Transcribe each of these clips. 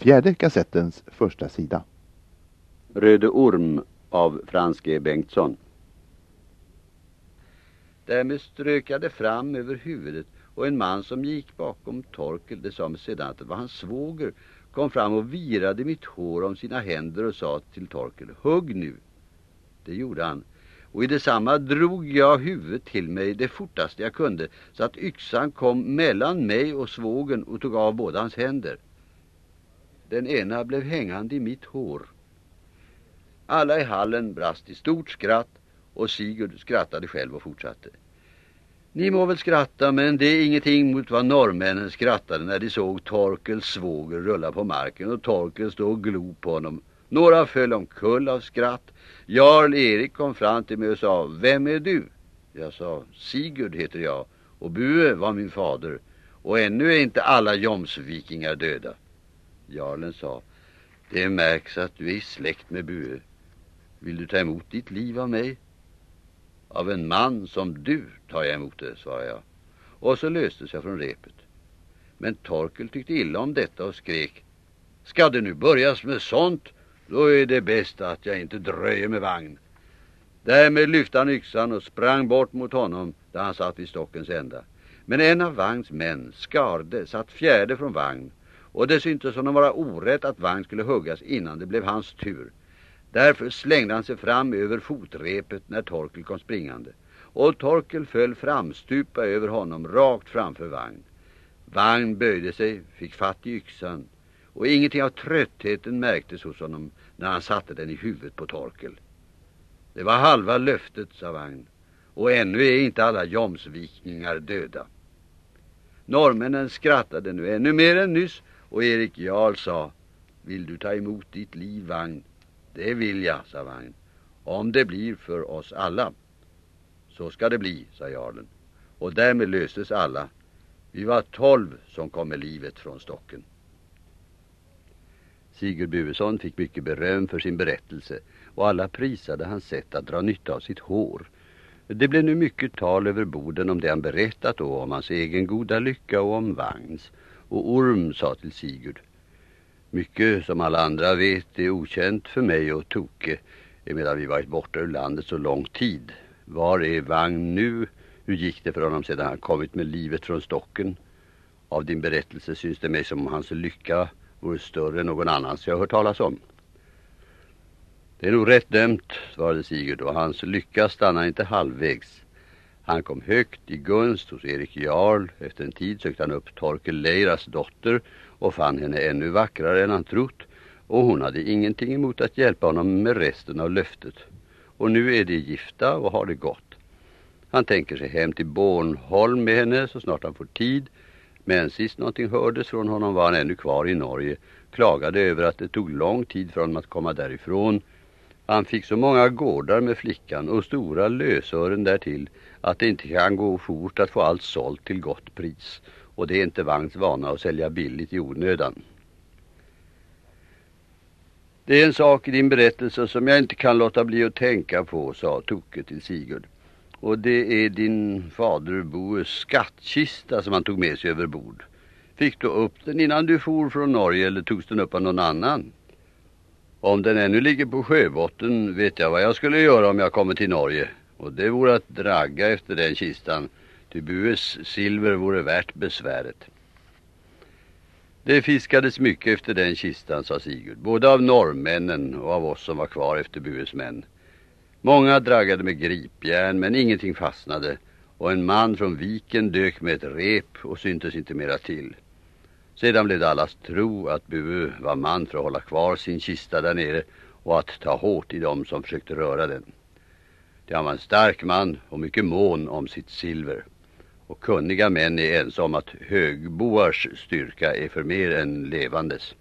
fjärde kassettens första sida. Röde orm av Frans G. Bengtsson. Därmed strökade fram över huvudet och en man som gick bakom Torkel, det sa mig sedan att det var hans svåger, kom fram och virade mitt hår om sina händer och sa till Torkel, hugg nu. Det gjorde han. Och i detsamma drog jag huvudet till mig det fortaste jag kunde så att yxan kom mellan mig och svågen och tog av båda hans händer. Den ena blev hängande i mitt hår. Alla i hallen brast i stort skratt och Sigurd skrattade själv och fortsatte. Ni må väl skratta men det är ingenting mot vad norrmännen skrattade när de såg Torkels svåger rulla på marken och Torkel stå och glo på honom. Några föll omkull av skratt. Jarl Erik kom fram till mig och sa, vem är du? Jag sa, Sigurd heter jag och Bue var min fader och ännu är inte alla jomsvikingar döda. Jarlen sa, det märks att du är i släkt med Bue. Vill du ta emot ditt liv av mig? Av en man som du tar jag emot det, svarade jag. Och så löstes jag från repet. Men Torkel tyckte illa om detta och skrek. Ska det nu börjas med sånt, då är det bäst att jag inte dröjer med vagn. Därmed lyfte han yxan och sprang bort mot honom där han satt vid stockens ända. Men en av Vagns män, Skarde, satt fjärde från vagn och det syntes honom vara orätt att Vagn skulle huggas innan det blev hans tur. Därför slängde han sig fram över fotrepet när Torkel kom springande. Och Torkel föll framstupa över honom rakt framför Vagn. Vagn böjde sig, fick fatt i yxan. Och ingenting av tröttheten märktes hos honom när han satte den i huvudet på Torkel. Det var halva löftet, sa Vagn. Och ännu är inte alla jomsvikningar döda. Norrmännen skrattade nu ännu mer än nyss och Erik Jarl sa Vill du ta emot ditt liv, Vagn? Det vill jag, sa Vagn. Om det blir för oss alla. Så ska det bli, sa jarlen. Och därmed löstes alla. Vi var tolv som kom med livet från stocken. Sigurd Buesson fick mycket beröm för sin berättelse och alla prisade hans sätt att dra nytta av sitt hår. Det blev nu mycket tal över borden om det han berättat och om hans egen goda lycka och om Vagns. Och Orm sa till Sigurd mycket som alla andra vet är okänt för mig och Toke medan vi varit borta ur landet så lång tid. Var är Vagn nu? Hur gick det för honom sedan han kommit med livet från stocken? Av din berättelse syns det mig som om hans lycka vore större än någon annans jag har hört talas om. Det är nog rätt dömt, svarade Sigurd, och hans lycka stannar inte halvvägs. Han kom högt i gunst hos Erik Jarl. Efter en tid sökte han upp Torkel Leiras dotter och fann henne ännu vackrare än han trott. Och hon hade ingenting emot att hjälpa honom med resten av löftet. Och nu är de gifta och har det gott. Han tänker sig hem till Bornholm med henne så snart han får tid. Men sist någonting hördes från honom var han ännu kvar i Norge. Klagade över att det tog lång tid för honom att komma därifrån. Han fick så många gårdar med flickan och stora lösören därtill att det inte kan gå fort att få allt sålt till gott pris. Och det är inte Vagns vana att sälja billigt i onödan. Det är en sak i din berättelse som jag inte kan låta bli att tänka på, sa Toke till Sigurd. Och det är din fader Boes skattkista som han tog med sig över bord. Fick du upp den innan du for från Norge eller togs den upp av någon annan? Om den ännu ligger på sjöbotten vet jag vad jag skulle göra om jag kommer till Norge. Och det vore att dragga efter den kistan. Ty Bues silver vore värt besväret. Det fiskades mycket efter den kistan, sa Sigurd. Både av norrmännen och av oss som var kvar efter Bues män. Många draggade med gripjärn men ingenting fastnade. Och en man från viken dök med ett rep och syntes inte mera till. Sedan blev det allas tro att Bue var man för att hålla kvar sin kista där nere och att ta hårt i dem som försökte röra den. Det han var en stark man och mycket mån om sitt silver. Och kunniga män är ense om att högboars styrka är för mer än levandes.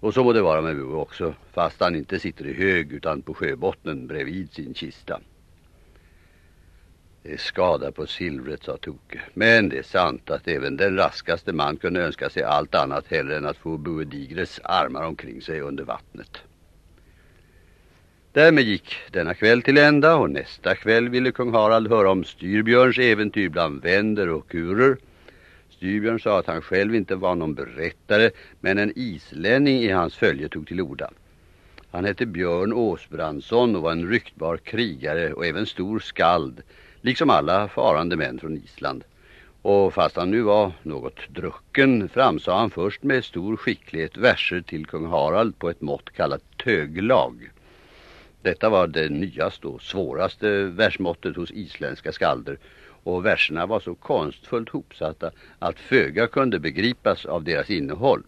Och så må det vara med Bo också, fast han inte sitter i hög utan på sjöbottnen bredvid sin kista. Det är skada på silvret, sa Toke. Men det är sant att även den raskaste man kunde önska sig allt annat hellre än att få Boedigres armar omkring sig under vattnet. Därmed gick denna kväll till ända och nästa kväll ville kung Harald höra om Styrbjörns äventyr bland vänder och kurer. Styrbjörn sa att han själv inte var någon berättare men en islänning i hans följe tog till orda. Han hette Björn Åsbrandsson och var en ryktbar krigare och även stor skald, liksom alla farande män från Island. Och fast han nu var något drucken framsade han först med stor skicklighet verser till kung Harald på ett mått kallat töglag. Detta var det nyaste och svåraste versmåttet hos isländska skalder och verserna var så konstfullt hopsatta att föga kunde begripas av deras innehåll.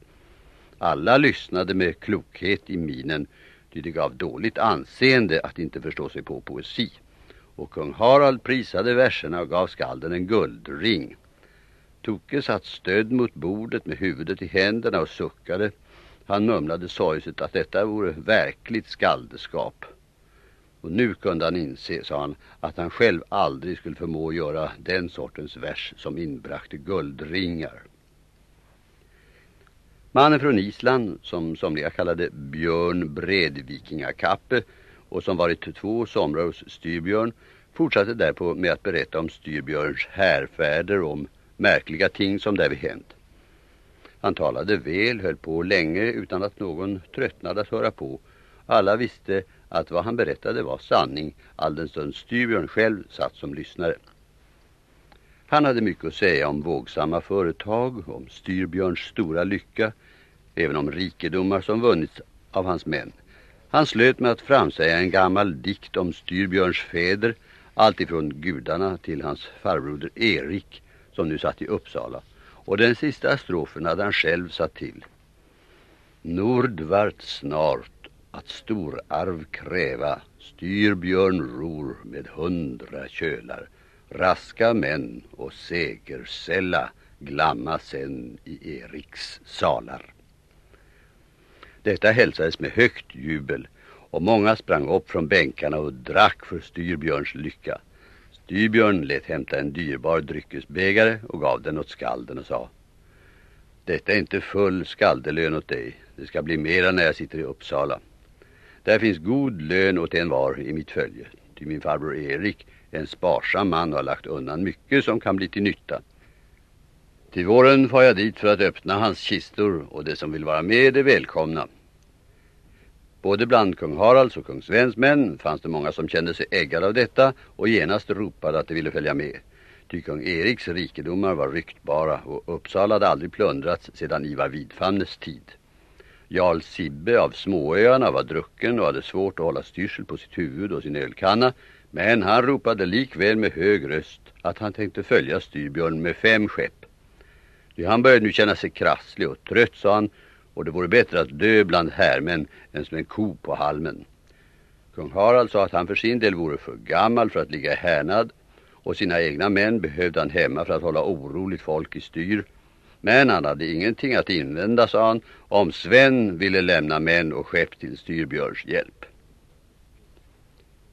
Alla lyssnade med klokhet i minen, ty det gav dåligt anseende att inte förstå sig på poesi. Och kung Harald prisade verserna och gav skalden en guldring. Toke satt stöd mot bordet med huvudet i händerna och suckade. Han mumlade sorgset att detta vore verkligt skaldeskap. Och nu kunde han inse, sa han, att han själv aldrig skulle förmå göra den sortens vers som inbrakte guldringar. Mannen från Island, som somliga kallade Björn Bredvikingakappe och som varit två somrar hos Styrbjörn, fortsatte därpå med att berätta om Styrbjörns härfärder och om märkliga ting som därvid hänt. Han talade väl, höll på länge utan att någon tröttnade att höra på. Alla visste att vad han berättade var sanning, alldenstund Styrbjörn själv satt som lyssnare. Han hade mycket att säga om vågsamma företag, om Styrbjörns stora lycka, även om rikedomar som vunnits av hans män. Han slöt med att framsäga en gammal dikt om Styrbjörns fäder, alltifrån gudarna till hans farbroder Erik, som nu satt i Uppsala. Och den sista strofen hade han själv satt till. Nordvart snart att storarv kräva styrbjörn ror med hundra kölar raska män och segersälla glamma sen i Eriks salar. Detta hälsades med högt jubel och många sprang upp från bänkarna och drack för styrbjörns lycka. Styrbjörn lät hämta en dyrbar dryckesbägare och gav den åt skalden och sa Detta är inte full skaldelön åt dig. Det ska bli mera när jag sitter i Uppsala. Där finns god lön åt en var i mitt följe. Till min farbror Erik, en sparsam man, har lagt undan mycket som kan bli till nytta. Till våren får jag dit för att öppna hans kistor och det som vill vara med är välkomna. Både bland kung Haralds och kung Svens män fanns det många som kände sig äggade av detta och genast ropade att de ville följa med. Ty kung Eriks rikedomar var ryktbara och Uppsala hade aldrig plundrats sedan Ivar Vidfamnes tid. Jarl Sibbe av Småöarna var drucken och hade svårt att hålla styrsel på sitt huvud och sin ölkanna, men han ropade likväl med hög röst att han tänkte följa Styrbjörn med fem skepp. Han började nu känna sig krasslig och trött, sa han, och det vore bättre att dö bland härmän än som en ko på halmen. Kung Harald sa att han för sin del vore för gammal för att ligga härnad och sina egna män behövde han hemma för att hålla oroligt folk i styr men han hade ingenting att invända, sa han, om Sven ville lämna män och skepp till Styrbjörns hjälp.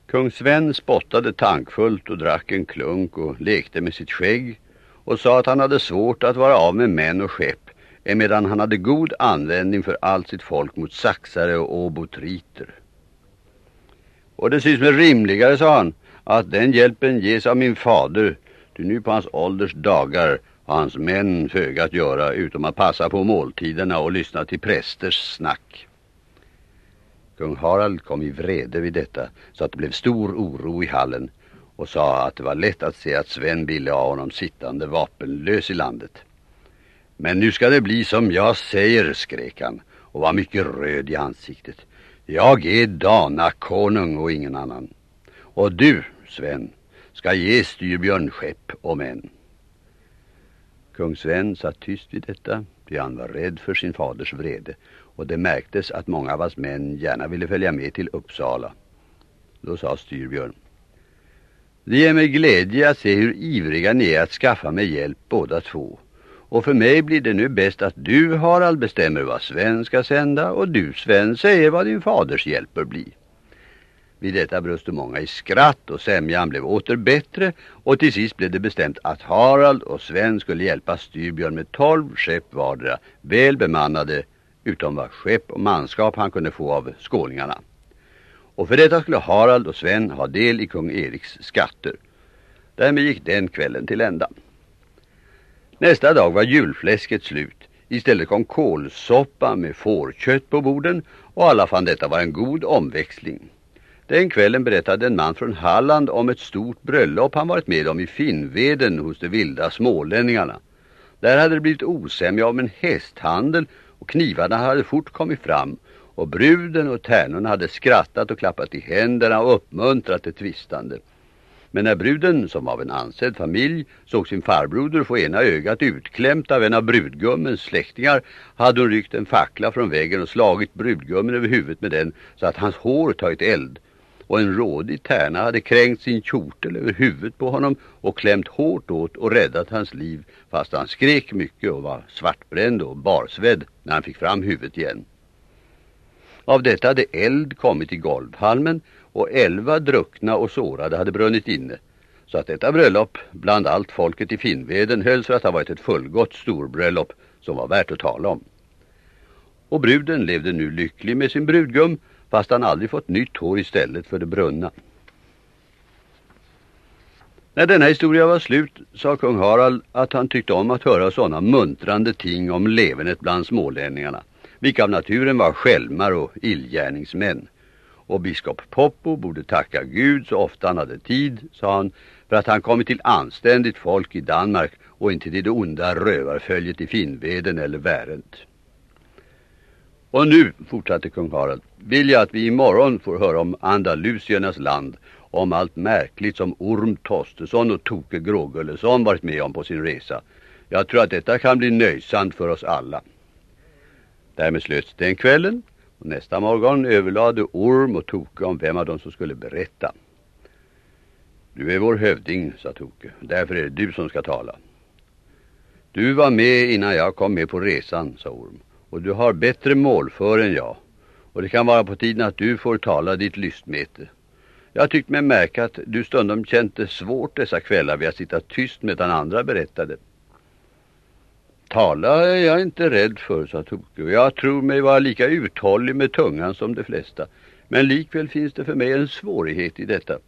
Kung Sven spottade tankfullt och drack en klunk och lekte med sitt skägg och sa att han hade svårt att vara av med män och skepp emedan han hade god användning för allt sitt folk mot saxare och obotriter. Och det syns mig rimligare, sa han, att den hjälpen ges av min fader, du nu på hans ålders dagar Hans män föga att göra utom att passa på måltiderna och lyssna till prästers snack. Kung Harald kom i vrede vid detta så att det blev stor oro i hallen och sa att det var lätt att se att Sven ville ha honom sittande vapenlös i landet. Men nu ska det bli som jag säger, skrek han och var mycket röd i ansiktet. Jag är Dana konung och ingen annan. Och du, Sven, ska ge styrbjörn skepp och män. Kung Sven satt tyst vid detta, ty han var rädd för sin faders vrede och det märktes att många av hans män gärna ville följa med till Uppsala. Då sa Styrbjörn Det ger mig glädje att se hur ivriga ni är att skaffa mig hjälp båda två. Och för mig blir det nu bäst att du, Harald, bestämmer vad Sven ska sända och du, Sven, säger vad din faders hjälp bör bli. Vid detta bröste många i skratt och sämjan blev åter bättre och till sist blev det bestämt att Harald och Sven skulle hjälpa Styrbjörn med tolv skepp vardera, väl bemannade utom vad skepp och manskap han kunde få av skåningarna. Och för detta skulle Harald och Sven ha del i kung Eriks skatter. Därmed gick den kvällen till ända. Nästa dag var julfläsket slut. Istället kom kolsoppa med fårkött på borden och alla fann detta var en god omväxling. Den kvällen berättade en man från Halland om ett stort bröllop han varit med om i Finnveden hos de vilda smålänningarna. Där hade det blivit osämja om en hästhandel och knivarna hade fort kommit fram och bruden och tärnorna hade skrattat och klappat i händerna och uppmuntrat det tvistande. Men när bruden, som av en ansedd familj, såg sin farbroder få ena ögat utklämt av en av brudgummens släktingar hade hon ryckt en fackla från väggen och slagit brudgummen över huvudet med den så att hans hår tagit eld. Och en rådig tärna hade kränkt sin kjortel över huvudet på honom och klämt hårt åt och räddat hans liv fast han skrek mycket och var svartbränd och barsvedd när han fick fram huvudet igen. Av detta hade eld kommit i golvhalmen och elva druckna och sårade hade brunnit inne. Så att detta bröllop bland allt folket i Finnveden hölls för att ha varit ett fullgott storbröllop som var värt att tala om. Och bruden levde nu lycklig med sin brudgum fast han aldrig fått nytt hår istället för det brunna. När denna historia var slut sa kung Harald att han tyckte om att höra sådana muntrande ting om levenet bland smålänningarna, vilka av naturen var skälmar och illgärningsmän. Och biskop Poppo borde tacka Gud så ofta han hade tid, sa han, för att han kommit till anständigt folk i Danmark och inte till det onda rövarföljet i Finnveden eller Värent. Och nu, fortsatte kung Harald, vill jag att vi imorgon får höra om Andalusiernas land, om allt märkligt som Orm Tostesson och Toke Grågullesson varit med om på sin resa. Jag tror att detta kan bli nöjsamt för oss alla. Därmed slöts den kvällen och nästa morgon överlade Orm och Toke om vem av dem som skulle berätta. Du är vår hövding, sa Toke. Därför är det du som ska tala. Du var med innan jag kom med på resan, sa Orm. Och du har bättre mål för än jag. Och det kan vara på tiden att du får tala ditt lystmete. Jag har tyckt mig märka att du stundom känt det svårt dessa kvällar vid att sitta tyst medan andra berättade. Tala är jag inte rädd för, sa Toke. Och jag tror mig vara lika uthållig med tungan som de flesta. Men likväl finns det för mig en svårighet i detta.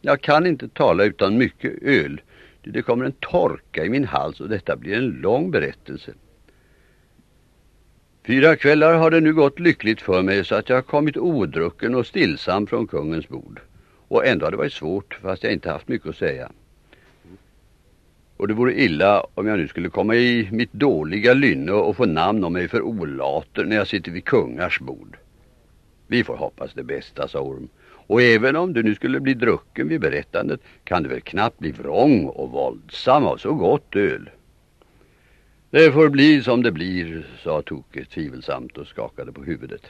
Jag kan inte tala utan mycket öl. Det kommer en torka i min hals och detta blir en lång berättelse. Fyra kvällar har det nu gått lyckligt för mig så att jag har kommit odrucken och stillsam från kungens bord. Och ändå har det varit svårt fast jag inte haft mycket att säga. Och det vore illa om jag nu skulle komma i mitt dåliga lynne och få namn om mig för olater när jag sitter vid kungars bord. Vi får hoppas det bästa, sa Orm. Och även om du nu skulle bli drucken vid berättandet kan du väl knappt bli vrång och våldsam av så gott öl. Det får bli som det blir, sa Toke tvivelsamt och skakade på huvudet.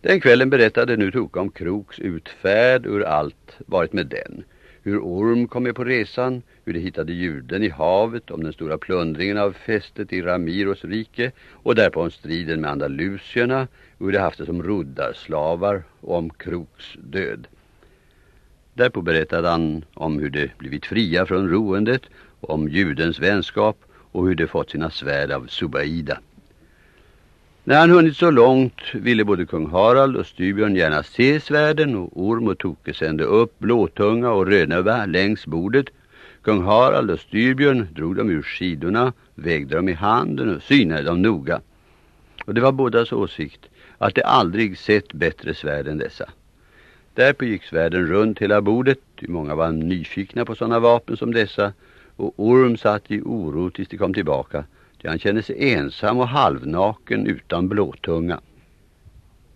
Den kvällen berättade nu Toke om Kroks utfärd ur allt varit med den. Hur Orm kom med på resan, hur de hittade juden i havet, om den stora plundringen av fästet i Ramiros rike och därpå om striden med andalusierna, hur de haft det som roddarslavar och om Kroks död. Därpå berättade han om hur de blivit fria från roendet, om judens vänskap och hur de fått sina svärd av Subaida. När han hunnit så långt ville både kung Harald och Styrbjörn gärna se svärden och Orm och Toke sände upp Blåtunga och Rönöva längs bordet. Kung Harald och Styrbjörn drog dem ur skidorna, vägde dem i handen och synade dem noga. Och det var bådas åsikt att de aldrig sett bättre svärd än dessa. Därpå gick svärden runt hela bordet, ty många var nyfikna på sådana vapen som dessa och Orm satt i oro tills de kom tillbaka. Ty han kände sig ensam och halvnaken utan blåtunga.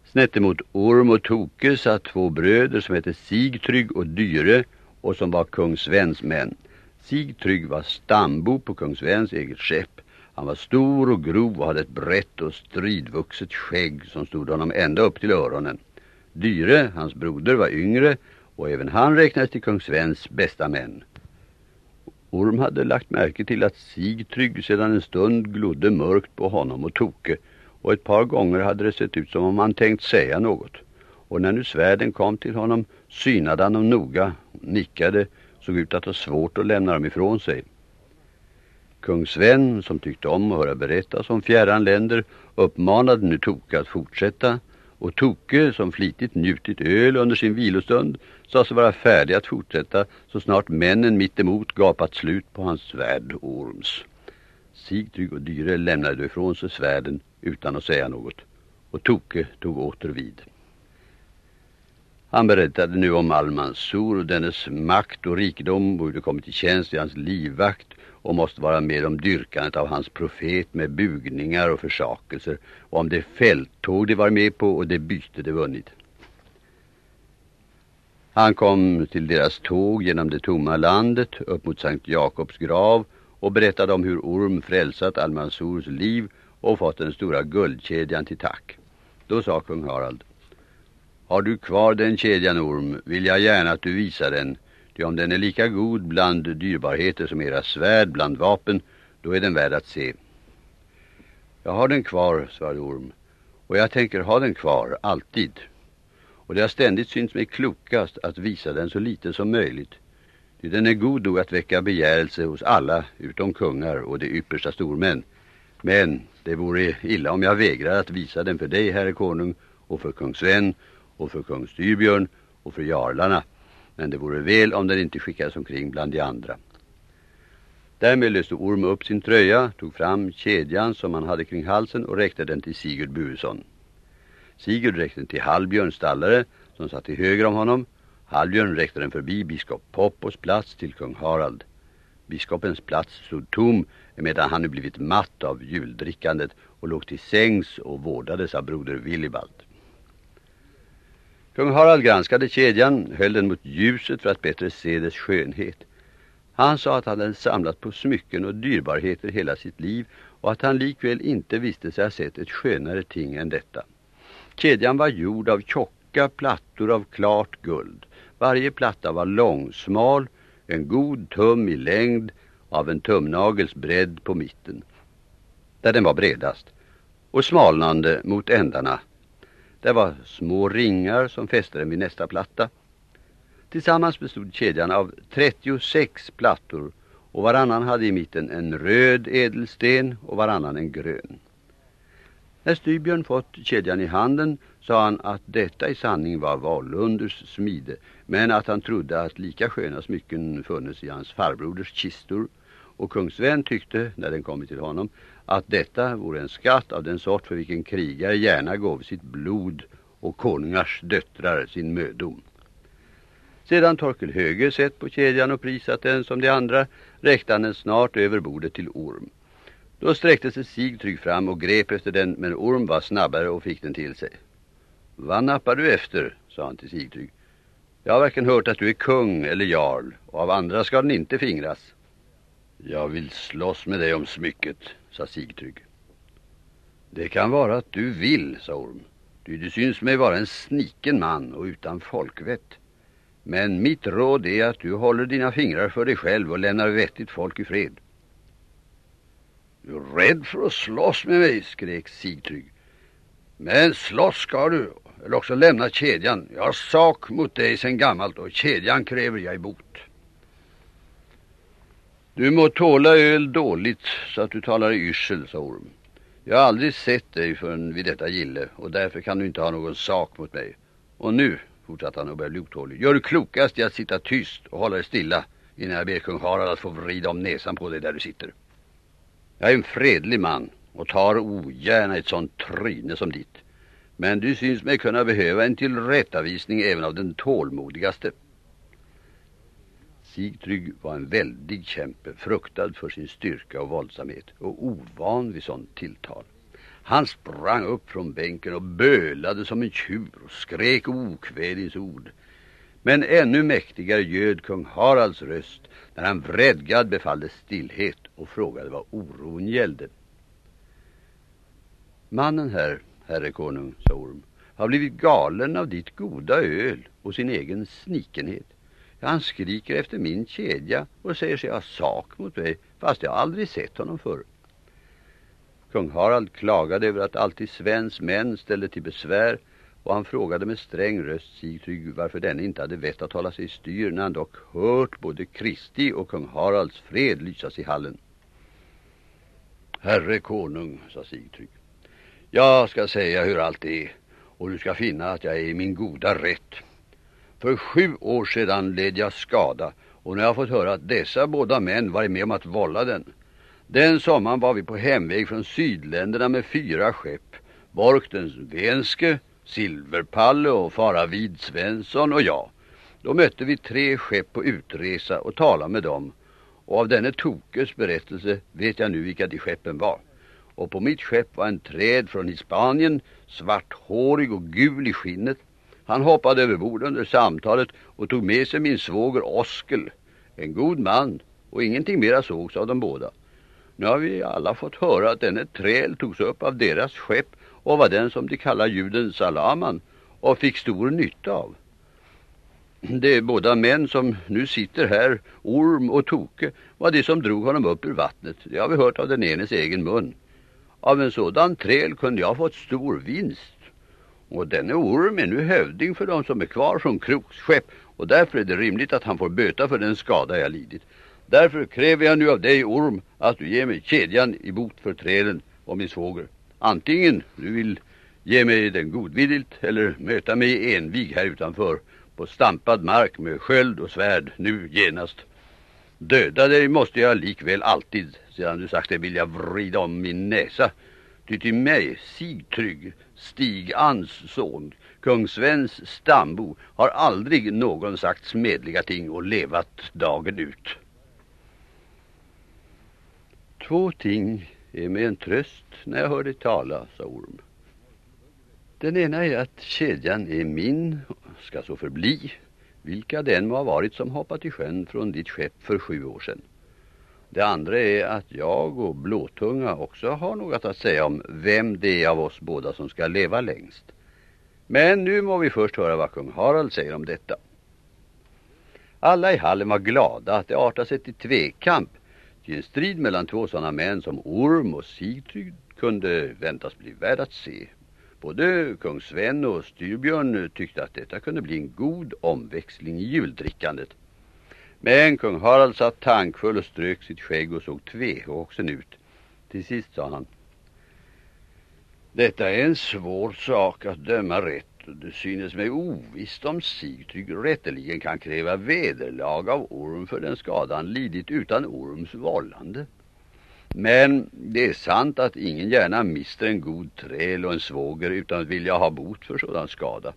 Snett emot Orm och Toke satt två bröder som hette Sigtrygg och Dyre och som var kung Svens män. Sigtrygg var stambo på kung Svens eget skepp. Han var stor och grov och hade ett brett och stridvuxet skägg som stod honom ända upp till öronen. Dyre, hans broder, var yngre och även han räknades till kung Svens bästa män. Orm hade lagt märke till att Sigtrygg sedan en stund glodde mörkt på honom och Toke och ett par gånger hade det sett ut som om han tänkt säga något. Och när nu svärden kom till honom synade han dem noga, nickade, såg ut att ha svårt att lämna dem ifrån sig. Kung Sven, som tyckte om att höra berättas om fjärran länder, uppmanade nu Toke att fortsätta och Toke, som flitigt njutit öl under sin vilostund, sa sig vara färdig att fortsätta så snart männen mitt emot gapat slut på hans svärd Orms. Sigtrygg och Dyre lämnade ifrån sig svärden utan att säga något, och Toke tog åter vid. Han berättade nu om Almansor och dennes makt och rikedom och hur det kommit i tjänst i hans livvakt och måste vara med om dyrkandet av hans profet med bugningar och försakelser och om det fälttåg de var med på och det byte de vunnit. Han kom till deras tåg genom det tomma landet upp mot Sankt Jakobs grav och berättade om hur Orm frälsat Almansors liv och fått den stora guldkedjan till tack. Då sa kung Harald Har du kvar den kedjan Orm vill jag gärna att du visar den Ty om den är lika god bland dyrbarheter som era svärd bland vapen, då är den värd att se. Jag har den kvar, svarade Orm, och jag tänker ha den kvar, alltid. Och det har ständigt synts mig klokast att visa den så lite som möjligt. Ty den är god nog att väcka begärelse hos alla, utom kungar och de yppersta stormän. Men det vore illa om jag vägrar att visa den för dig, herre konung, och för kung Sven, och för kung Styrbjörn, och för jarlarna men det vore väl om den inte skickades omkring bland de andra. Därmed löste Orm upp sin tröja, tog fram kedjan som han hade kring halsen och räckte den till Sigurd Buesson. Sigurd räckte den till Halbjörn stallare som satt till höger om honom. Halbjörn räckte den förbi biskop Poppos plats till kung Harald. Biskopens plats stod tom medan han nu blivit matt av juldrickandet och låg till sängs och vårdades av broder Willibald. Kung Harald granskade kedjan, höll den mot ljuset för att bättre se dess skönhet. Han sa att han hade samlat på smycken och dyrbarheter hela sitt liv och att han likväl inte visste sig ha sett ett skönare ting än detta. Kedjan var gjord av tjocka plattor av klart guld. Varje platta var långsmal, en god tum i längd av en tumnagels bredd på mitten, där den var bredast, och smalnande mot ändarna det var små ringar som fäste den vid nästa platta. Tillsammans bestod kedjan av 36 plattor och varannan hade i mitten en röd ädelsten och varannan en grön. När Styrbjörn fått kedjan i handen sa han att detta i sanning var Valunders smide men att han trodde att lika sköna smycken funnits i hans farbroders kistor och kung Sven tyckte, när den kommit till honom, att detta vore en skatt av den sort för vilken krigare gärna gav sitt blod och konungars döttrar sin mödom. Sedan Torkel Höge sett på kedjan och prisat den som de andra räckte han den snart över bordet till Orm. Då sträckte sig Sigtrygg fram och grep efter den men Orm var snabbare och fick den till sig. Vad nappar du efter? sa han till Sigtrygg. Jag har varken hört att du är kung eller jarl och av andra ska den inte fingras. Jag vill slåss med dig om smycket, sa Sigtrygg. Det kan vara att du vill, sa Orm. Du, du syns mig vara en sniken man och utan folkvett. Men mitt råd är att du håller dina fingrar för dig själv och lämnar vettigt folk i fred. Du är rädd för att slåss med mig, skrek Sigtrygg. Men slåss ska du, eller också lämna kedjan. Jag har sak mot dig sedan gammalt och kedjan kräver jag i bot. Du må tåla öl dåligt så att du talar i yrsel, sa Orm. Jag har aldrig sett dig förrän vid detta gille och därför kan du inte ha någon sak mot mig. Och nu, fortsatte han och började bli otålig, gör du klokast i att sitta tyst och hålla dig stilla innan jag ber kung Harald att få vrida om näsan på dig där du sitter. Jag är en fredlig man och tar ogärna ett sånt tryne som ditt. Men du syns mig kunna behöva en tillrättavisning även av den tålmodigaste. Sigtrygg var en väldig kämpe, fruktad för sin styrka och våldsamhet och ovan vid sånt tilltal. Han sprang upp från bänken och bölade som en tjur och skrek okvädinsord. Men ännu mäktigare göd kung Haralds röst när han vredgad befallde stillhet och frågade vad oron gällde. Mannen här, herre konung, sa Orm, har blivit galen av ditt goda öl och sin egen snikenhet. Han skriker efter min kedja och säger sig ha sak mot mig fast jag aldrig sett honom förr. Kung Harald klagade över att alltid Svens män ställde till besvär och han frågade med sträng röst Sigtrygg varför denne inte hade vett att hålla sig i styr när han dock hört både Kristi och kung Haralds fred lysas i hallen. Herre konung, sa Sigtrygg, jag ska säga hur allt är och du ska finna att jag är i min goda rätt. För sju år sedan led jag skada och nu har jag fått höra att dessa båda män varit med om att vålla den. Den sommaren var vi på hemväg från sydländerna med fyra skepp. Borktens den Venske, Silverpalle och Faravid Svensson och jag. Då mötte vi tre skepp på utresa och talade med dem. Och av denne Tokes berättelse vet jag nu vilka de skeppen var. Och på mitt skepp var en träd från Hispanien, svarthårig och gul i skinnet. Han hoppade över bord under samtalet och tog med sig min svåger Oskel. En god man och ingenting mera sågs av de båda. Nu har vi alla fått höra att denne träl togs upp av deras skepp och var den som de kallar juden Salaman och fick stor nytta av. De båda män som nu sitter här, Orm och Toke, var de som drog honom upp ur vattnet. Det har vi hört av den enes egen mun. Av en sådan träl kunde jag fått stor vinst. Och denne Orm är nu hövding för de som är kvar som kroksskepp och därför är det rimligt att han får böta för den skada jag lidit. Därför kräver jag nu av dig, Orm, att du ger mig kedjan i bot för trälen och min svåger. Antingen du vill ge mig den godvilligt eller möta mig i envig här utanför på stampad mark med sköld och svärd nu genast. Döda dig måste jag likväl alltid, sedan du sagt det vill jag vrida om min näsa. Ty till mig, Sigtrygg, Stig Ans son, kung Svens stambo, har aldrig någon sagt smedliga ting och levat dagen ut. Två ting är med en tröst när jag hör dig tala, sa Orm. Den ena är att kedjan är min, och ska så förbli, vilka den må ha varit som hoppat i sjön från ditt skepp för sju år sedan. Det andra är att jag och Blåtunga också har något att säga om vem det är av oss båda som ska leva längst. Men nu må vi först höra vad kung Harald säger om detta. Alla i hallen var glada att det artade sig till tvekamp till en strid mellan två sådana män som Orm och Sigtryd kunde väntas bli värd att se. Både kung Sven och Styrbjörn tyckte att detta kunde bli en god omväxling i juldrickandet. Men kung Harald satt tankfull och strök sitt skägg och såg tvehågsen ut. Till sist sa han. Detta är en svår sak att döma rätt och det synes mig ovisst om Sigtrygg rätteligen kan kräva vederlag av Orm för den skadan lidit utan Orms vållande. Men det är sant att ingen gärna mister en god träl och en svåger utan att vilja ha bot för sådan skada.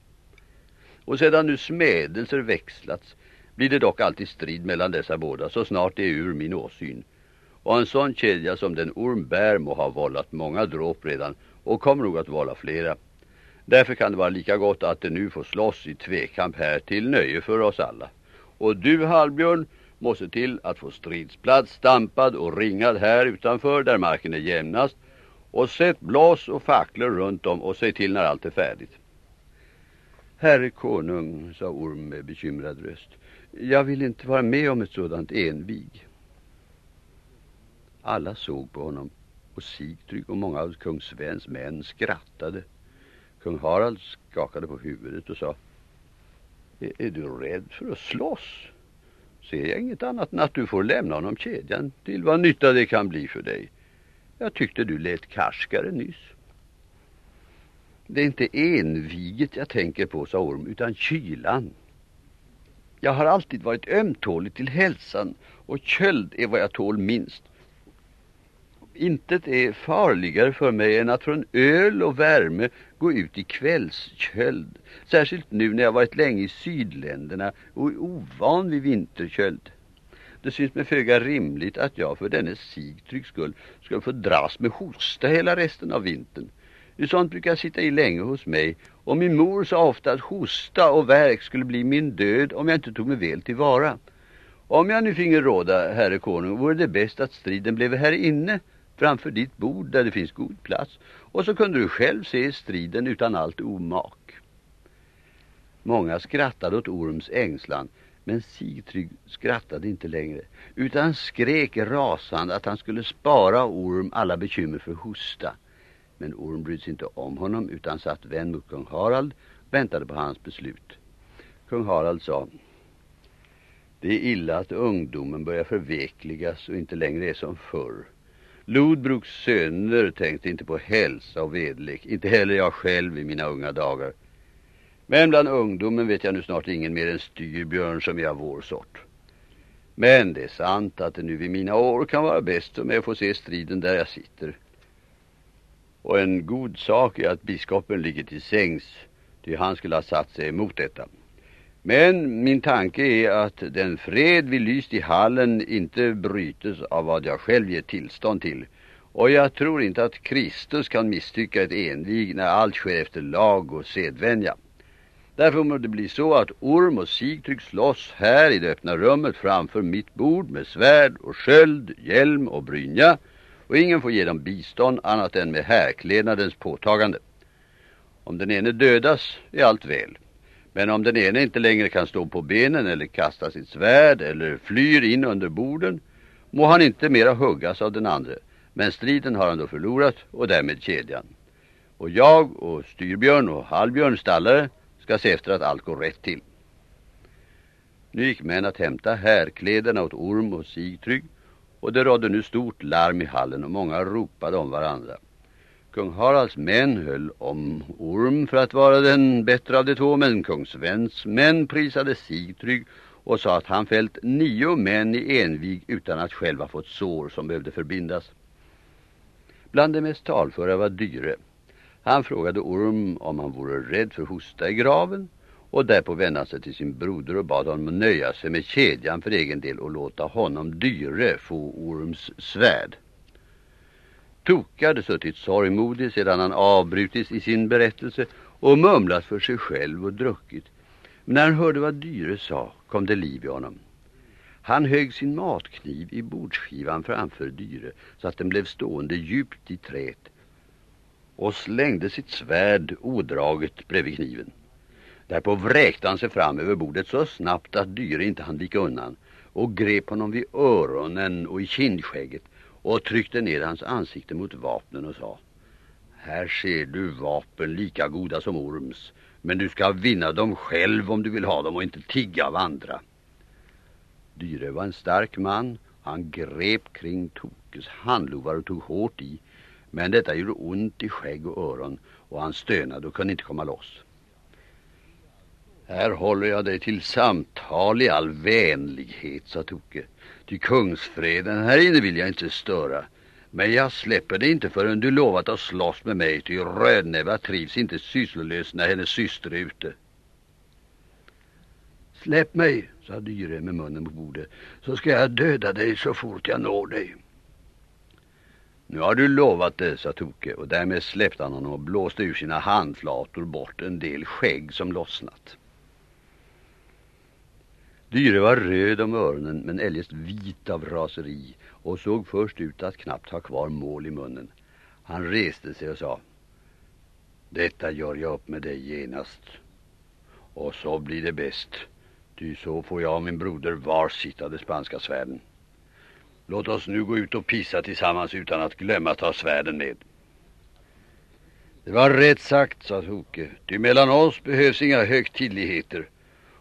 Och sedan nu smädelser växlats blir det dock alltid strid mellan dessa båda så snart det är ur min åsyn. Och en sån kedja som den orm bär må ha vållat många dråp redan och kommer nog att vålla flera. Därför kan det vara lika gott att det nu får slåss i tvekamp här till nöje för oss alla. Och du, Halbjörn, måste till att få stridsplats stampad och ringad här utanför där marken är jämnast och sätt blås och facklor runt om och säg till när allt är färdigt. Herre konung, sa Orm med bekymrad röst, jag vill inte vara med om ett sådant envig. Alla såg på honom och Sigtrygg och många av kung Svens män skrattade. Kung Harald skakade på huvudet och sa är, är du rädd för att slåss? Ser jag inget annat än att du får lämna honom kedjan till vad nytta det kan bli för dig. Jag tyckte du lät karskare nyss. Det är inte enviget jag tänker på, sa Orm, utan kylan. Jag har alltid varit ömtålig till hälsan och köld är vad jag tål minst. Intet är farligare för mig än att från öl och värme gå ut i kvällsköld. Särskilt nu när jag varit länge i sydländerna och är ovan vid vinterköld. Det syns mig föga rimligt att jag för denne Sigtrycks skull skulle få dras med hosta hela resten av vintern. Sånt brukar sitta i länge hos mig och min mor sa ofta att hosta och verk skulle bli min död om jag inte tog mig väl tillvara. Om jag nu finge råda, herre konung, vore det bäst att striden blev här inne framför ditt bord där det finns god plats och så kunde du själv se striden utan allt omak. Många skrattade åt Orms ängslan men Sigtrygg skrattade inte längre utan skrek rasande att han skulle spara Orm alla bekymmer för hosta. Men Orm brydde sig inte om honom utan satt vän mot kung Harald väntade på hans beslut. Kung Harald sa Det är illa att ungdomen börjar förvekligas och inte längre är som förr. Lodbruks söner tänkte inte på hälsa och vedlek, inte heller jag själv i mina unga dagar. Men bland ungdomen vet jag nu snart ingen mer än styrbjörn som är av vår sort. Men det är sant att det nu vid mina år kan vara bäst för mig att få se striden där jag sitter. Och en god sak är att biskopen ligger till sängs, ty han skulle ha satt sig emot detta. Men min tanke är att den fred vi lyst i hallen inte brytes av vad jag själv ger tillstånd till. Och jag tror inte att Kristus kan misstycka ett envig när allt sker efter lag och sedvänja. Därför må det bli så att Orm och Sigtryck slåss här i det öppna rummet framför mitt bord med svärd och sköld, hjälm och brynja och ingen får ge dem bistånd annat än med härklädnadens påtagande. Om den ene dödas är allt väl. Men om den ene inte längre kan stå på benen eller kasta sitt svärd eller flyr in under borden må han inte mera huggas av den andra. Men striden har han då förlorat och därmed kedjan. Och jag och Styrbjörn och Halbjörn stallare ska se efter att allt går rätt till. Nu gick män att hämta härkläderna åt Orm och Sigtrygg och det rådde nu stort larm i hallen och många ropade om varandra. Kung Haralds män höll om Orm för att vara den bättre av de två, men kung Svens män prisade Sigtrygg och sa att han fällt nio män i envig utan att själva fått sår som behövde förbindas. Bland de mest talföra var Dyre. Han frågade Orm om han vore rädd för hosta i graven och därpå vände sig till sin broder och bad honom att nöja sig med kedjan för egen del och låta honom Dyre få Orms svärd. Toke hade suttit sorgmodig sedan han avbrutits i sin berättelse och mumlat för sig själv och druckit. Men när han hörde vad Dyre sa kom det liv i honom. Han högg sin matkniv i bordsskivan framför Dyre så att den blev stående djupt i trät och slängde sitt svärd odraget bredvid kniven. Därpå vräkte han sig fram över bordet så snabbt att Dyre inte hann vika undan och grep honom vid öronen och i kindskägget och tryckte ner hans ansikte mot vapnen och sa Här ser du vapen lika goda som Orms men du ska vinna dem själv om du vill ha dem och inte tigga av andra. Dyre var en stark man. Han grep kring Tokes handlovar och tog hårt i. Men detta gjorde ont i skägg och öron och han stönade och kunde inte komma loss. Här håller jag dig till samtal i all vänlighet, sa Toke. Till kungsfreden här inne vill jag inte störa. Men jag släpper dig inte förrän du lovat att slåss med mig, ty Rödnäva trivs inte sysslolös när hennes syster är ute. Släpp mig, sa Dyre med munnen på bordet, så ska jag döda dig så fort jag når dig. Nu har du lovat det, sa Toke, och därmed släppte han honom och blåste ur sina handflator bort en del skägg som lossnat. Dyre var röd om öronen men eljest vit av raseri och såg först ut att knappt ha kvar mål i munnen. Han reste sig och sa Detta gör jag upp med dig genast. Och så blir det bäst. Ty så får jag och min broder var sitta de spanska svärden. Låt oss nu gå ut och pissa tillsammans utan att glömma ta svärden med. Det var rätt sagt, sa Hoke. Ty mellan oss behövs inga högtidligheter.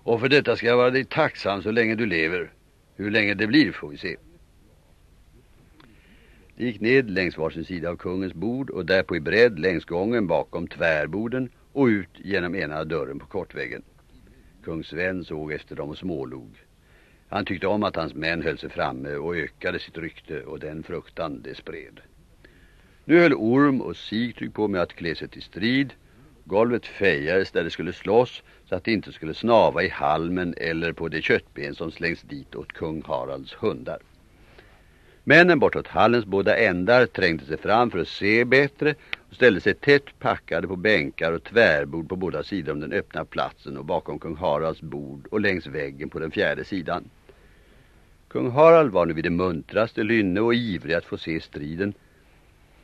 Och för detta ska jag vara dig tacksam så länge du lever. Hur länge det blir får vi se. De gick ned längs varsin sida av kungens bord och därpå i bredd längs gången bakom tvärborden och ut genom ena dörren på kortväggen. Kung Sven såg efter dem och smålog. Han tyckte om att hans män höll sig framme och ökade sitt rykte och den fruktan det spred. Nu höll Orm och Sigtryck på med att klä sig till strid. Golvet fejades där det skulle slåss så att det inte skulle snava i halmen eller på det köttben som slängs dit åt kung Haralds hundar. Männen bortåt hallens båda ändar trängde sig fram för att se bättre och ställde sig tätt packade på bänkar och tvärbord på båda sidor om den öppna platsen och bakom kung Haralds bord och längs väggen på den fjärde sidan. Kung Harald var nu vid det muntraste lynne och ivrig att få se striden.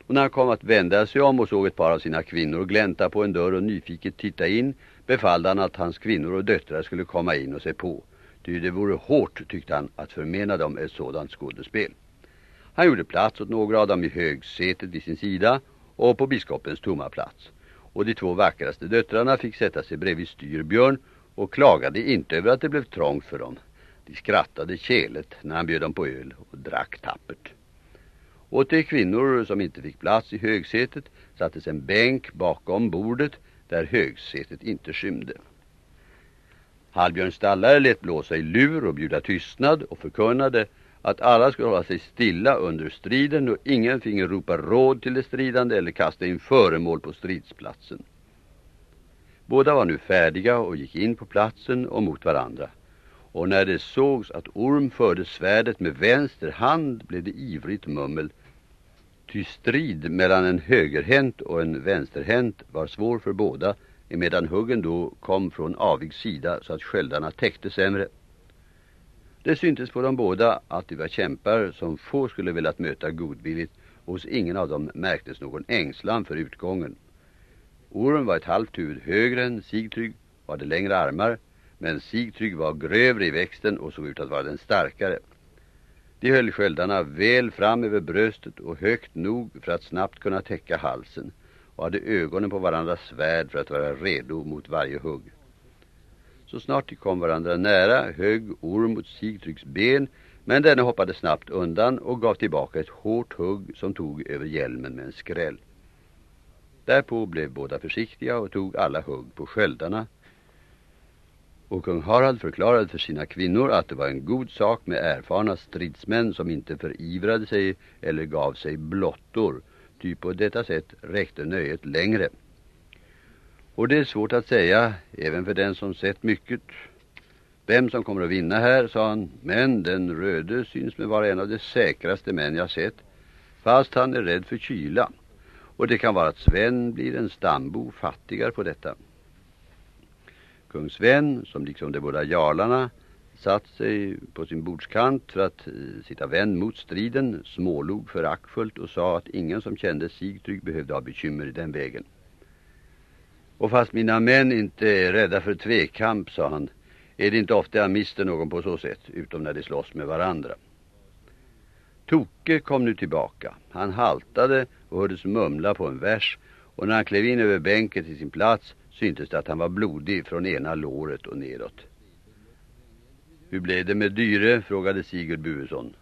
Och när han kom att vända sig om och såg ett par av sina kvinnor glänta på en dörr och nyfiket titta in befallde han att hans kvinnor och döttrar skulle komma in och se på. Ty det vore hårt, tyckte han, att förmena dem ett sådant skådespel. Han gjorde plats åt några av dem i högsätet vid sin sida och på biskopens tomma plats. Och de två vackraste döttrarna fick sätta sig bredvid styrbjörn och klagade inte över att det blev trångt för dem. De skrattade kälet när han bjöd dem på öl och drack tappert. Åt de kvinnor som inte fick plats i högsätet sattes en bänk bakom bordet där högsätet inte skymde. Halbjörn Stallare lät blåsa i lur och bjuda tystnad och förkunnade att alla skulle hålla sig stilla under striden och ingen finge ropa råd till det stridande eller kasta in föremål på stridsplatsen. Båda var nu färdiga och gick in på platsen och mot varandra. Och när det sågs att Orm förde svärdet med vänster hand blev det ivrigt mummel. Ty strid mellan en högerhänt och en vänsterhänt var svår för båda emedan huggen då kom från avig sida så att sköldarna täckte sämre. Det syntes på dem båda att de var kämpar som få skulle velat möta godvilligt och hos ingen av dem märktes någon ängslan för utgången. Orm var ett halvt huvud högre än Sigtrygg och hade längre armar men Sigtrygg var grövre i växten och såg ut att vara den starkare. De höll sköldarna väl fram över bröstet och högt nog för att snabbt kunna täcka halsen och hade ögonen på varandras svärd för att vara redo mot varje hugg. Så snart de kom varandra nära högg Orm mot sigtrycks ben men denne hoppade snabbt undan och gav tillbaka ett hårt hugg som tog över hjälmen med en skräll. Därpå blev båda försiktiga och tog alla hugg på sköldarna. Och kung Harald förklarade för sina kvinnor att det var en god sak med erfarna stridsmän som inte förivrade sig eller gav sig blottor. Ty på detta sätt räckte nöjet längre. Och det är svårt att säga, även för den som sett mycket. Vem som kommer att vinna här, sa han, men den röde syns mig vara en av de säkraste män jag sett, fast han är rädd för kyla. Och det kan vara att Sven blir en stambo fattigare på detta. Kung Sven, som liksom de båda jarlarna satt sig på sin bordskant för att eh, sitta vän mot striden, smålog föraktfullt och sa att ingen som kände Sigtrygg behövde ha bekymmer i den vägen. Och fast mina män inte är rädda för tvekamp, sa han, är det inte ofta jag mister någon på så sätt, utom när de slåss med varandra. Toke kom nu tillbaka. Han haltade och hördes mumla på en vers och när han klev in över bänken till sin plats syntes det att han var blodig från ena låret och nedåt. Hur blev det med Dyre? frågade Sigurd Buesson.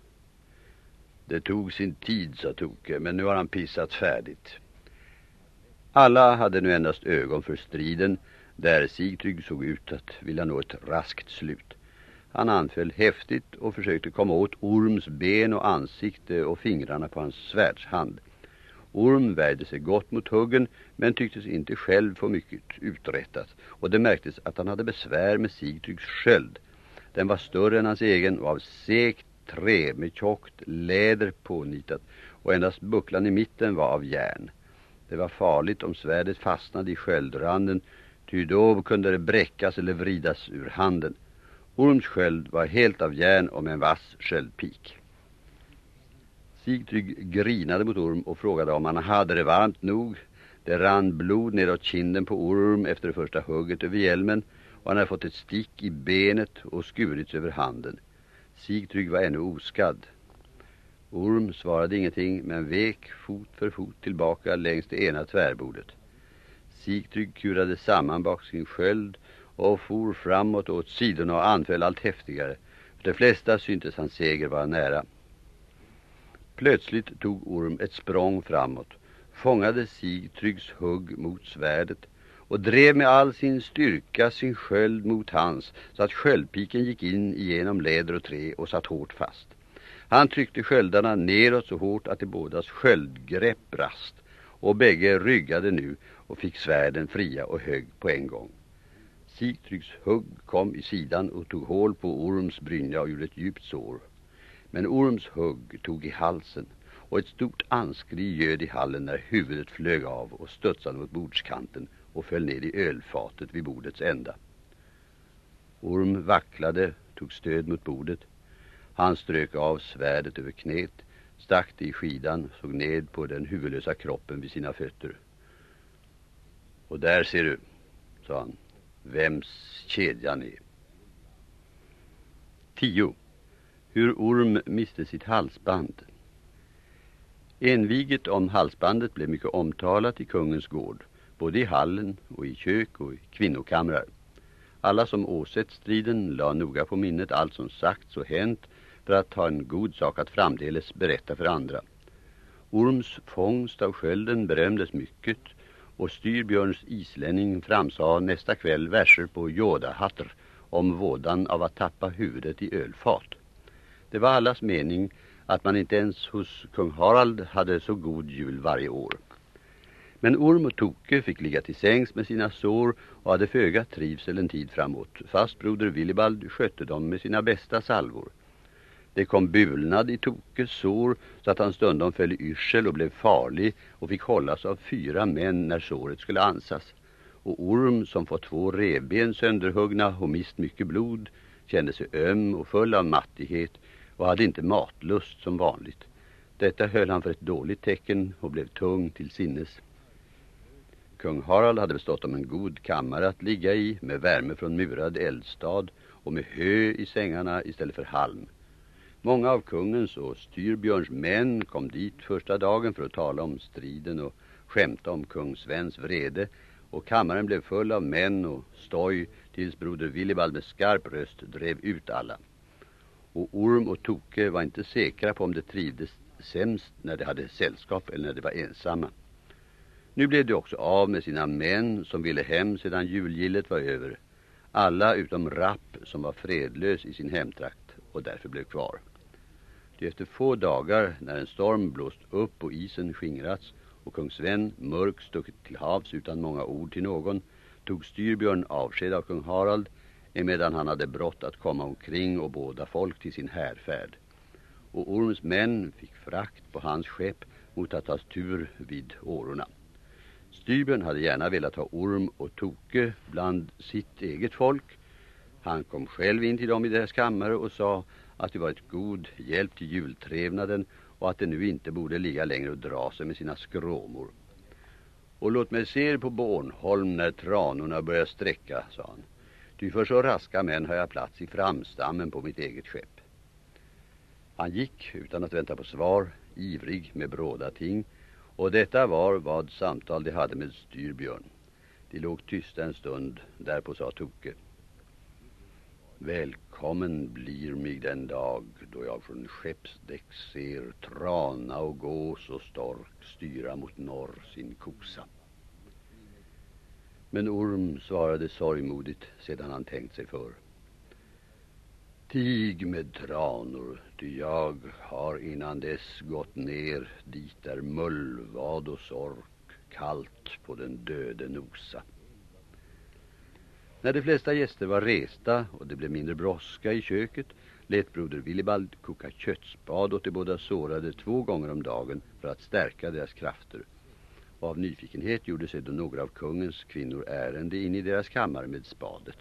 Det tog sin tid, sa Toke, men nu har han pissat färdigt. Alla hade nu endast ögon för striden, där Sigtrygg såg ut att vilja nå ett raskt slut. Han anföll häftigt och försökte komma åt Orms ben och ansikte och fingrarna på hans svärdshand. Orm värjde sig gott mot huggen men tycktes inte själv få mycket uträttat och det märktes att han hade besvär med Sigtrygs sköld. Den var större än hans egen och av segt trä med tjockt läder pånitat och endast bucklan i mitten var av järn. Det var farligt om svärdet fastnade i sköldranden ty då kunde det bräckas eller vridas ur handen. Orms sköld var helt av järn och med en vass sköldpik. Sigtrygg grinade mot Orm och frågade om han hade det varmt nog. Det rann blod nedåt kinden på Orm efter det första hugget över hjälmen och han hade fått ett stick i benet och skurits över handen. Sigtrygg var ännu oskadd. Orm svarade ingenting men vek fot för fot tillbaka längs det ena tvärbordet. Sigtrygg kurade samman bak sin sköld och for framåt åt sidorna och anföll allt häftigare. För de flesta syntes hans seger vara nära. Plötsligt tog Orm ett språng framåt, fångade Sigtryggs hugg mot svärdet och drev med all sin styrka sin sköld mot hans så att sköldpiken gick in igenom läder och trä och satt hårt fast. Han tryckte sköldarna neråt så hårt att de bådas sköldgrepp brast och bägge ryggade nu och fick svärden fria och högg på en gång. Sigtryggs hugg kom i sidan och tog hål på Orms brynja och gjorde ett djupt sår. Men Orms hugg tog i halsen och ett stort anskri göd i hallen när huvudet flög av och studsade mot bordskanten och föll ner i ölfatet vid bordets ända. Orm vacklade, tog stöd mot bordet. Han strök av svärdet över knät, stack det i skidan, såg ned på den huvudlösa kroppen vid sina fötter. Och där ser du, sa han, vems kedjan är. 10. Hur Orm miste sitt halsband. Enviget om halsbandet blev mycket omtalat i kungens gård, både i hallen och i kök och i kvinnokamrar. Alla som åsett striden la noga på minnet allt som sagts och hänt för att ha en god sak att framdeles berätta för andra. Orms fångst av skölden berömdes mycket och Styrbjörns islänning framsade nästa kväll verser på Jodahatter om vådan av att tappa huvudet i ölfat. Det var allas mening att man inte ens hos kung Harald hade så god jul varje år. Men Orm och Toke fick ligga till sängs med sina sår och hade föga trivsel en tid framåt, fast broder Willibald skötte dem med sina bästa salvor. Det kom bulnad i Tokes sår så att han stundom föll i yrsel och blev farlig och fick hållas av fyra män när såret skulle ansas. Och Orm som fått två revben sönderhuggna och mist mycket blod kände sig öm och full av mattighet och hade inte matlust som vanligt. Detta höll han för ett dåligt tecken och blev tung till sinnes. Kung Harald hade bestått om en god kammare att ligga i med värme från murad eldstad och med hö i sängarna istället för halm. Många av kungens och styrbjörns män kom dit första dagen för att tala om striden och skämta om kung Svens vrede och kammaren blev full av män och stoj tills broder Willibald med skarp röst drev ut alla. Och Orm och Toke var inte säkra på om de trivdes sämst när de hade sällskap eller när de var ensamma. Nu blev de också av med sina män som ville hem sedan julgillet var över. Alla utom Rapp som var fredlös i sin hemtrakt och därför blev kvar. Det efter få dagar när en storm blåst upp och isen skingrats och kung Sven mörk stuckit till havs utan många ord till någon tog Styrbjörn avsked av kung Harald emedan han hade brått att komma omkring och båda folk till sin härfärd. Och Orms män fick frakt på hans skepp mot att ta tur vid årorna. Styben hade gärna velat ha Orm och Toke bland sitt eget folk. Han kom själv in till dem i deras kammare och sa att det var ett god hjälp till jultrevnaden och att det nu inte borde ligga längre och dra sig med sina skråmor. Och låt mig se er på Bornholm när tranorna börjar sträcka, sa han. Ty för så raska män har jag plats i framstammen på mitt eget skepp. Han gick utan att vänta på svar, ivrig med bråda ting, och detta var vad samtal de hade med Styrbjörn. De låg tysta en stund, därpå sa Toke. Välkommen blir mig den dag då jag från skeppsdäck ser trana och gås och stork styra mot norr sin kosa. Men Orm svarade sorgmodigt sedan han tänkt sig för. Tig med tranor, ty jag har innan dess gått ner dit där mullvad och sork kallt på den döde nosa. När de flesta gäster var resta och det blev mindre brådska i köket lät broder Willibald koka köttspad åt de båda sårade två gånger om dagen för att stärka deras krafter. Av nyfikenhet gjorde sig då några av kungens kvinnor ärende in i deras kammare med spadet.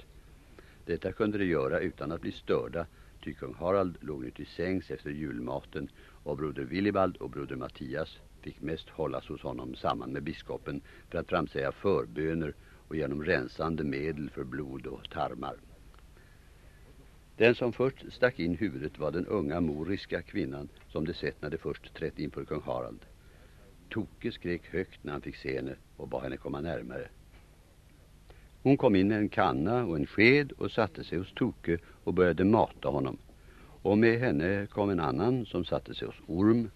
Detta kunde de göra utan att bli störda, ty kung Harald låg nu till sängs efter julmaten och broder Willibald och broder Mattias fick mest hållas hos honom samman med biskopen för att framsäga förböner och genom rensande medel för blod och tarmar. Den som först stack in huvudet var den unga moriska kvinnan som de sett när de först trätt in för kung Harald. Toke skrek högt när han fick se henne och bad henne komma närmare. Hon kom in med en kanna och en sked och satte sig hos Toke och började mata honom. Och med henne kom en annan som satte sig hos Orm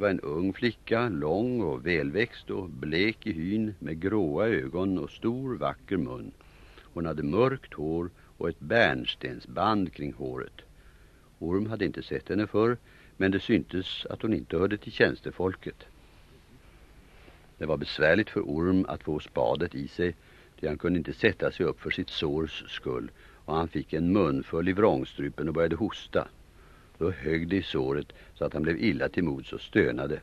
det var en ung flicka, lång och välväxt och blek i hyn med gråa ögon och stor vacker mun. Hon hade mörkt hår och ett bärnstensband kring håret. Orm hade inte sett henne förr, men det syntes att hon inte hörde till tjänstefolket. Det var besvärligt för Orm att få spadet i sig, ty han kunde inte sätta sig upp för sitt sårs skull och han fick en munfull i vrångstrupen och började hosta. Då högg det i såret så att han blev illa till mods och stönade.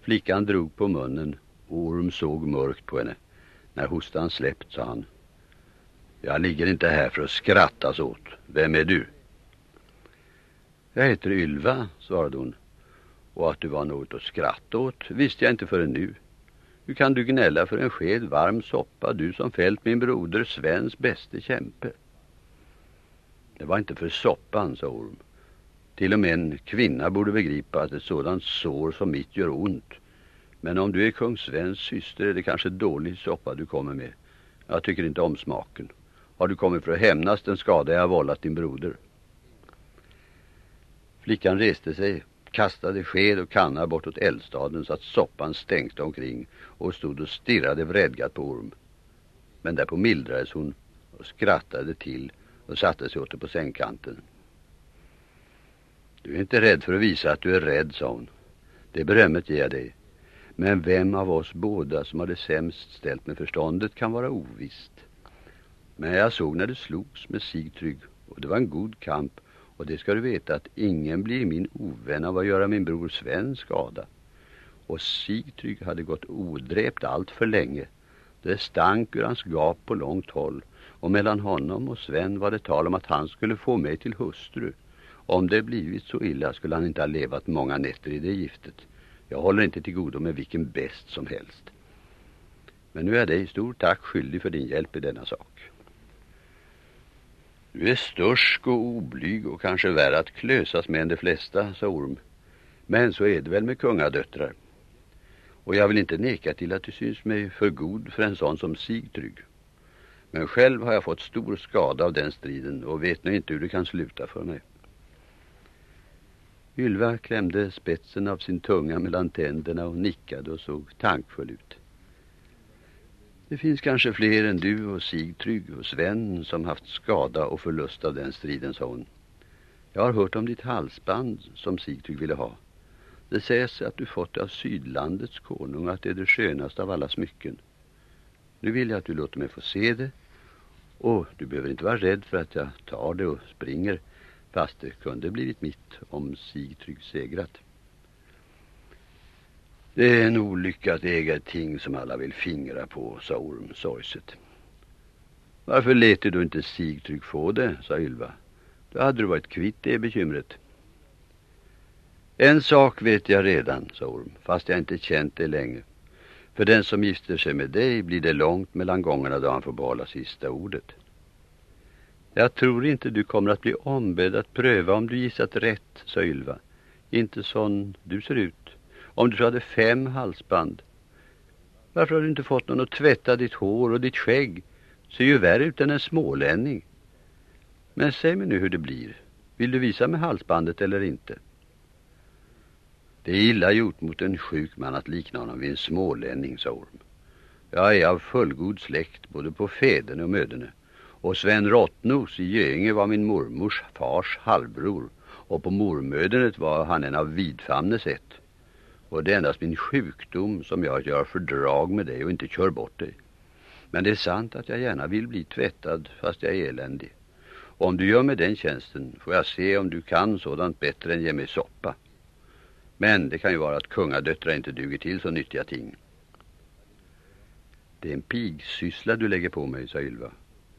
Flickan drog på munnen och Orm såg mörkt på henne. När hostan släppt sa han Jag ligger inte här för att skrattas åt. Vem är du? Jag heter Ylva, svarade hon. Och att du var något att skratta åt visste jag inte förrän nu. Hur kan du gnälla för en sked varm soppa, du som fällt min broder Svens bäste kämpe? Det var inte för soppan, sa Orm. Till och med en kvinna borde begripa att ett sådant sår som mitt gör ont. Men om du är kung Svens syster är det kanske dålig soppa du kommer med. Jag tycker inte om smaken. Har du kommit för att hämnas den skada jag vållat din broder? Flickan reste sig kastade sked och kanna bortåt eldstaden så att soppan stänkte omkring och stod och stirrade vredgat på Orm. Men därpå mildrades hon och skrattade till och satte sig åter på sängkanten. Du är inte rädd för att visa att du är rädd, sa hon. Det berömmet ger jag dig. Men vem av oss båda som har det sämst ställt med förståndet kan vara ovisst. Men jag såg när du slogs med Sigtrygg och det var en god kamp och det ska du veta att ingen blir min ovän av att göra min bror Sven skada. Och Sigtrygg hade gått odräpt allt för länge. Det stank ur hans gap på långt håll och mellan honom och Sven var det tal om att han skulle få mig till hustru. Om det blivit så illa skulle han inte ha levat många nätter i det giftet. Jag håller inte till godo med vilken bäst som helst. Men nu är jag dig stor tack skyldig för din hjälp i denna sak. Du är störsk och oblyg och kanske värre att klösas med än de flesta, sa Orm. Men så är det väl med kungadöttrar. Och jag vill inte neka till att du syns mig för god för en sån som Sigtrygg. Men själv har jag fått stor skada av den striden och vet nu inte hur det kan sluta för mig. Ylva klämde spetsen av sin tunga mellan tänderna och nickade och såg tankfull ut. Det finns kanske fler än du och Sigtrygg och Sven som haft skada och förlust av den striden, sa hon. Jag har hört om ditt halsband som Sigtrygg ville ha. Det sägs att du fått det av sydlandets konung och att det är det skönaste av alla smycken. Nu vill jag att du låter mig få se det. Och du behöver inte vara rädd för att jag tar det och springer. Fast det kunde blivit mitt om Sigtrygg segrat. Det är en olycka att äga ett ting som alla vill fingra på, sa Orm sorgset. Varför lät du inte Sigtrygg få det, sa Ylva. Då hade du varit kvitt det bekymret. En sak vet jag redan, sa Orm, fast jag inte känt det länge. För den som gifter sig med dig blir det långt mellan gångerna då han får behålla sista ordet. Jag tror inte du kommer att bli ombedd att pröva om du gissat rätt, sa Ylva. Inte sån du ser ut. Om du hade fem halsband. Varför har du inte fått någon att tvätta ditt hår och ditt skägg? Ser ju värre ut än en smålänning. Men säg mig nu hur det blir. Vill du visa mig halsbandet eller inte? Det är illa gjort mot en sjuk man att likna honom vid en smålänning, sa Orm. Jag är av fullgod släkt både på fäderne och möderne. Och Sven Rottnos i Göinge var min mormors fars halvbror. Och på mormödernet var han en av vidfamnes ett. Och det är endast min sjukdom som jag gör fördrag med dig och inte kör bort dig. Men det är sant att jag gärna vill bli tvättad fast jag är eländig. Och om du gör mig den tjänsten får jag se om du kan sådant bättre än ge mig soppa. Men det kan ju vara att kungadöttrar inte duger till så nyttiga ting. Det är en pigsyssla du lägger på mig, sa Ylva.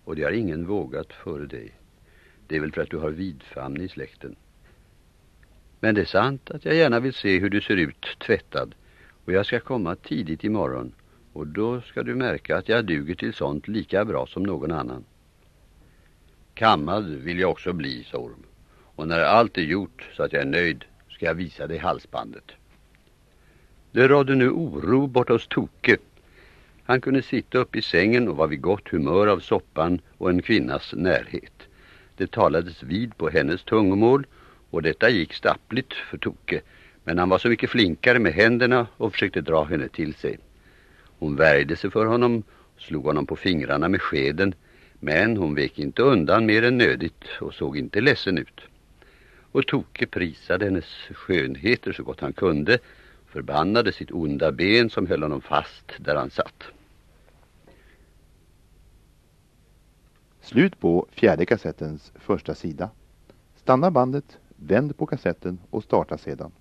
Och det har ingen vågat före dig. Det är väl för att du har vidfamn i släkten. Men det är sant att jag gärna vill se hur du ser ut tvättad. Och jag ska komma tidigt imorgon. Och då ska du märka att jag duger till sånt lika bra som någon annan. Kammad vill jag också bli, sa Orm. Och när allt är gjort så att jag är nöjd ska jag visa dig halsbandet. Det rådde nu oro borta hos Toke. Han kunde sitta upp i sängen och var vid gott humör av soppan och en kvinnas närhet. Det talades vid på hennes tungomål och detta gick stappligt för Toke. Men han var så mycket flinkare med händerna och försökte dra henne till sig. Hon värjde sig för honom, slog honom på fingrarna med skeden. Men hon vek inte undan mer än nödigt och såg inte ledsen ut. Och Toke prisade hennes skönheter så gott han kunde. Förbannade sitt onda ben som höll honom fast där han satt. Slut på fjärde kassettens första sida. Stanna bandet Vänd på kassetten och starta sedan.